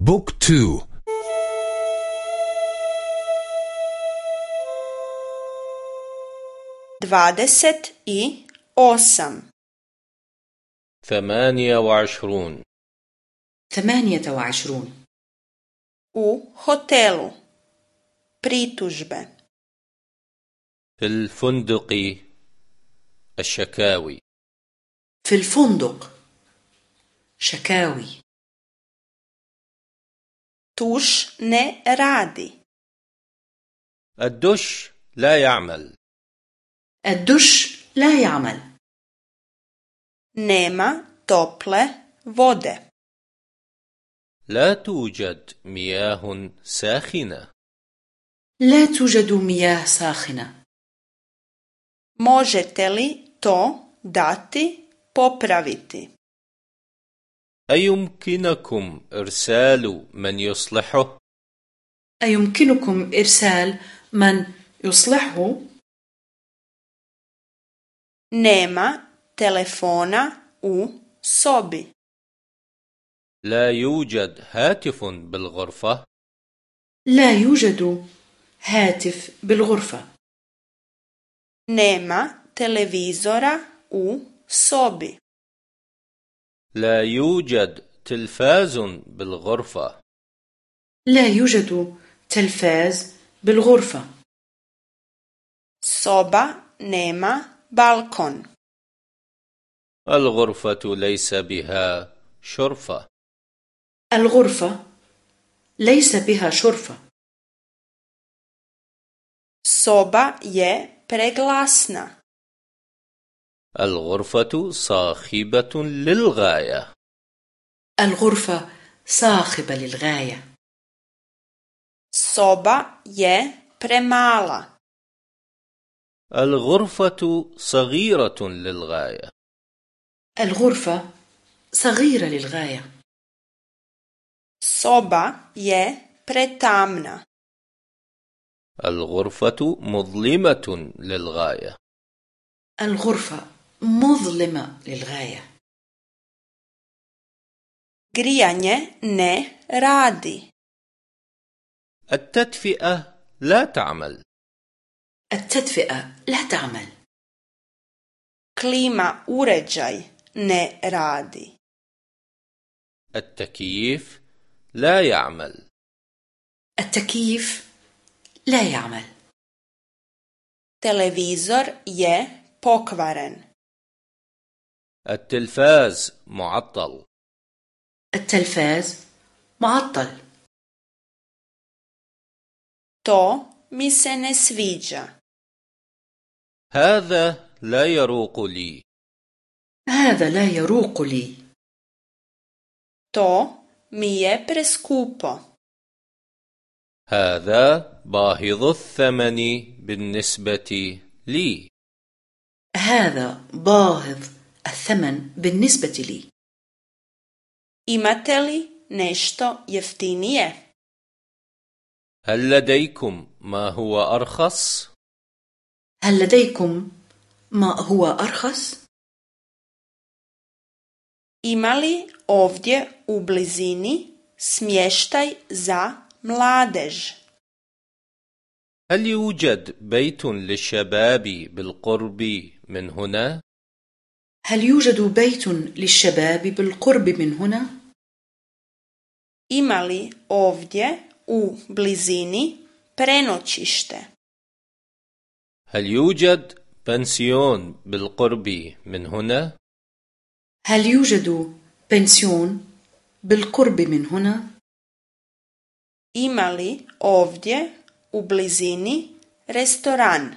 بوك تو. dvadeset i osam ثمانية وعشرون. ثمانية وعشرون. U hotelu. Pritužbe. في الفندق الشكاوي. في الفندق. شكاوي. Tuš ne radi. الدش لا يعمل الدش لا يعمل nema tople vode. لا توجد مياه ساخنة لا توجد مياه ساخنة možete li to dati popraviti? أيمكنكم إرسال من يصلحه؟ أيمكنكم إرسال من يصلحه؟ nema telefona u sobi لا يوجد هاتف بالغرفة لا يوجد هاتف بالغرفة nema televizora u sobi لا يوجد تلفاز بالغرفة. لا يوجد تلفاز بالغرفة. soba nema balkon الغرفة ليس بها شرفة. الغرفة ليس بها شرفة. soba je preglasna. الغرفة صاخبة للغاية. الغرفة صاخبة للغاية. Soba je premala. الغرفة صغيرة للغاية. الغرفة صغيرة للغاية. Soba je pretamna. الغرفة مظلمة للغاية. الغرفة مظلمة للغاية. Grijanje ne radi. التدفئة لا تعمل. التدفئة لا تعمل. Klima uređaj ne radi. التكييف لا يعمل. التكييف لا يعمل. Televizor je pokvaren. التلفاز معطل. التلفاز معطل. to mi se ne sviđa هذا لا يروق لي. هذا لا يروق لي. to mi je preskupo هذا باهظ الثمن بالنسبة لي. هذا باهظ الثمن بالنسبة لي imate li nešto jeftinije هل لديكم ما هو أرخص؟ هل لديكم ما هو أرخص؟ ima li ovdje u blizini smještaj za mladež هل يوجد بيت للشباب بالقرب من هنا؟ هل يوجد بيت للشباب بالقرب من هنا؟ ima li ovdje u blizini prenoćište هل يوجد بنسيون بالقرب من هنا؟ هل يوجد بنسيون بالقرب من هنا؟ ima li ovdje u blizini restoran